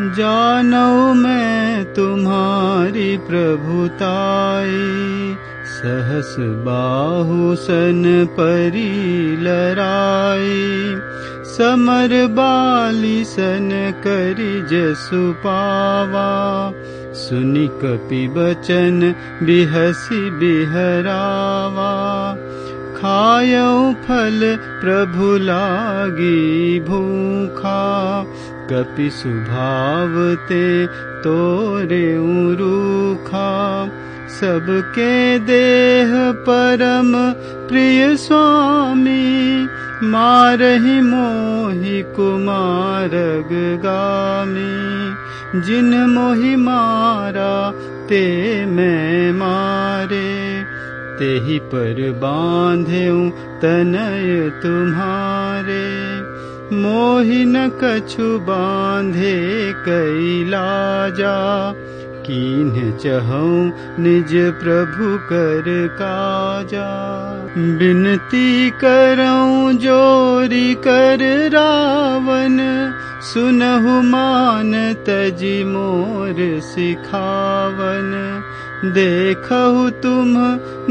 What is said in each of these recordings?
जानौ मैं तुम्हारी प्रभुताई। सहस बाहु सन परी लराई समर बाली सन करी जसु पावा। सुनि कपि बचन बिहसी बिहरावा। खायौ फल प्रभु लागी भूखा कपि सुभावते तोरे रूखा सबके देह परम प्रिय स्वामी मारहि मोहि कुमारग गामी। जिन मोहि मारा ते मैं मारे। तेहि पर बांधे तनय तुम्हारे मोहि न कछु बांधे कैलाजा निज प्रभु कर काजा। बिनती करौ जोरी कर रावण सुनहु मान तजि मोर सिखावन। देखहु तुम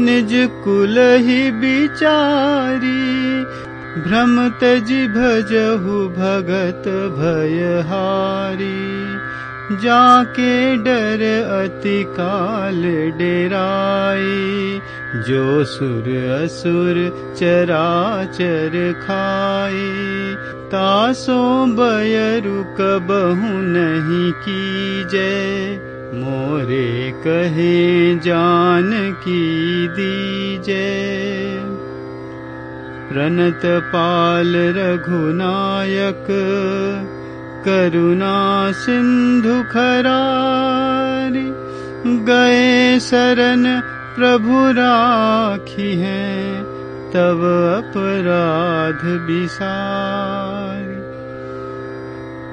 निज कुल ही बिचारी भ्रम तजि भजहु भगत भयहारी जाके डर अति काल डेराई। जो सुर असुर चराचर खाई तासो कबहु नहीं की जय मोरे कहे जान की दीजे प्रणत पाल रघुनायक करुणा सिंधु खरारी गए शरण प्रभु राखी है तब अपराध विसारी